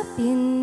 Marco